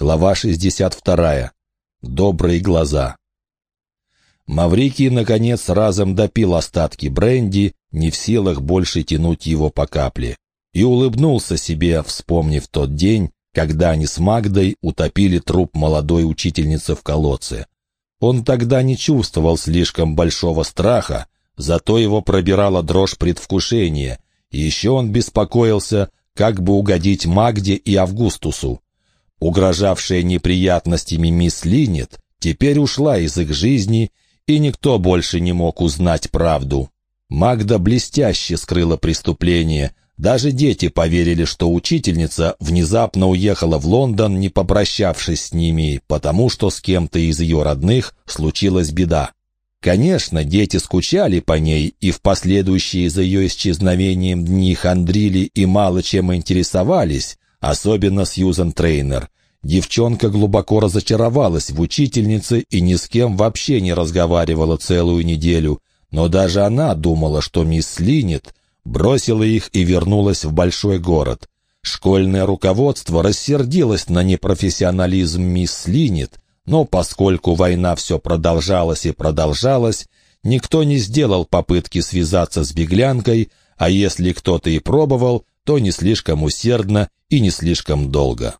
Глава 62. Добрые глаза. Маврикий, наконец, разом допил остатки бренди, не в силах больше тянуть его по капле, и улыбнулся себе, вспомнив тот день, когда они с Магдой утопили труп молодой учительницы в колодце. Он тогда не чувствовал слишком большого страха, зато его пробирала дрожь предвкушения, и еще он беспокоился, как бы угодить Магде и Августусу. Угрожавшая неприятностями мисс Линет теперь ушла из их жизни, и никто больше не мог узнать правду. Магда блестяще скрыла преступление. Даже дети поверили, что учительница внезапно уехала в Лондон, не попрощавшись с ними, потому что с кем-то из ее родных случилась беда. Конечно, дети скучали по ней и в последующие за ее исчезновением дни хандрили и мало чем интересовались, особенно Сьюзен Трейнер. Девчонка глубоко разочаровалась в учительнице и ни с кем вообще не разговаривала целую неделю, но даже она думала, что мисс Линет бросила их и вернулась в большой город. Школьное руководство рассердилось на непрофессионализм мисс Линет, но поскольку война все продолжалась и продолжалась, никто не сделал попытки связаться с беглянкой, а если кто-то и пробовал, то не слишком усердно и не слишком долго.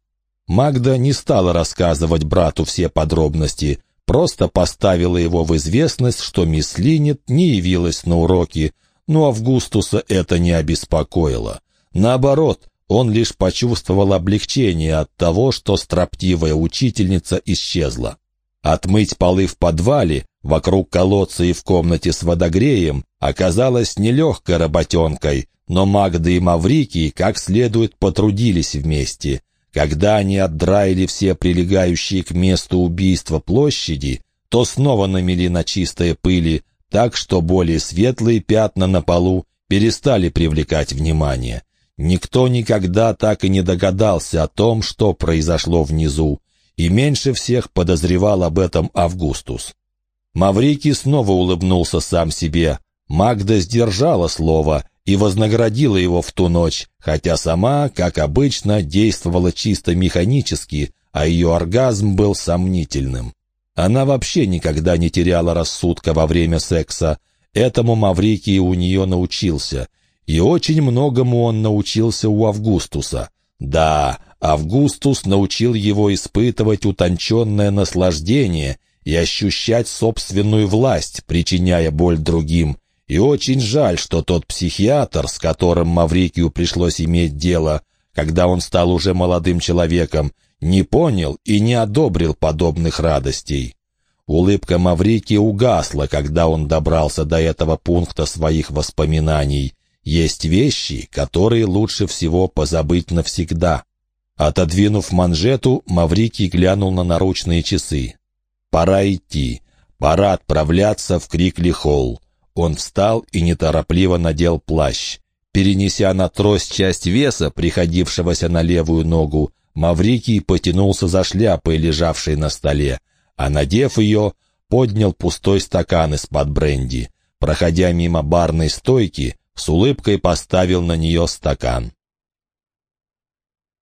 Магда не стала рассказывать брату все подробности, просто поставила его в известность, что мисс Линет не явилась на уроки, но Августуса это не обеспокоило. Наоборот, он лишь почувствовал облегчение от того, что строптивая учительница исчезла. Отмыть полы в подвале, вокруг колодца и в комнате с водогреем оказалось нелегкой работенкой, но Магда и Маврикий как следует потрудились вместе. Когда они отдраили все прилегающие к месту убийства площади, то снова намели на чистые пыли, так что более светлые пятна на полу перестали привлекать внимание. Никто никогда так и не догадался о том, что произошло внизу, и меньше всех подозревал об этом Августус. Маврикий снова улыбнулся сам себе. Магда сдержала слово и вознаградила его в ту ночь, хотя сама, как обычно, действовала чисто механически, а ее оргазм был сомнительным. Она вообще никогда не теряла рассудка во время секса. Этому Маврикий у нее научился. И очень многому он научился у Августуса. Да, Августус научил его испытывать утонченное наслаждение и ощущать собственную власть, причиняя боль другим, и очень жаль, что тот психиатр, с которым Маврикию пришлось иметь дело, когда он стал уже молодым человеком, не понял и не одобрил подобных радостей. Улыбка Маврики угасла, когда он добрался до этого пункта своих воспоминаний. Есть вещи, которые лучше всего позабыть навсегда. Отодвинув манжету, Маврикий глянул на наручные часы. «Пора идти. Пора отправляться в Крикли-Холл. Он встал и неторопливо надел плащ. Перенеся на трость часть веса, приходившегося на левую ногу, Маврикий потянулся за шляпой, лежавшей на столе, а, надев ее, поднял пустой стакан из-под бренди. Проходя мимо барной стойки, с улыбкой поставил на нее стакан.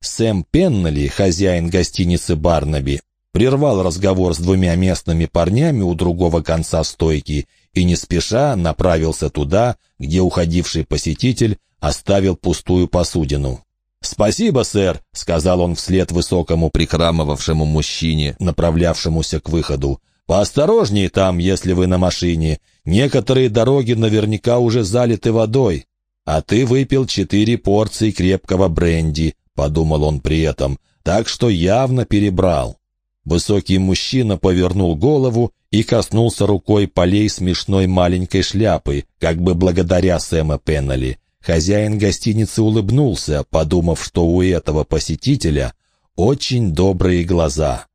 Сэм Пеннелли, хозяин гостиницы Барнаби, прервал разговор с двумя местными парнями у другого конца стойки и не спеша направился туда, где уходивший посетитель оставил пустую посудину. «Спасибо, сэр», — сказал он вслед высокому прихрамывавшему мужчине, направлявшемуся к выходу. «Поосторожнее там, если вы на машине. Некоторые дороги наверняка уже залиты водой. А ты выпил четыре порции крепкого бренди», — подумал он при этом, «так что явно перебрал». Высокий мужчина повернул голову и коснулся рукой полей смешной маленькой шляпы, как бы благодаря Сэма Пеннелли. Хозяин гостиницы улыбнулся, подумав, что у этого посетителя очень добрые глаза.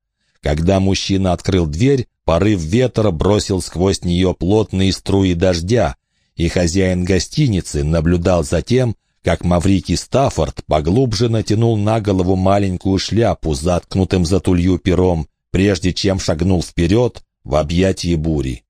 Когда мужчина открыл дверь, порыв ветра бросил сквозь нее плотные струи дождя, и хозяин гостиницы наблюдал за тем, как Маврикий Стаффорд поглубже натянул на голову маленькую шляпу заткнутым за тулью пером, прежде чем шагнул вперед в объятии бури.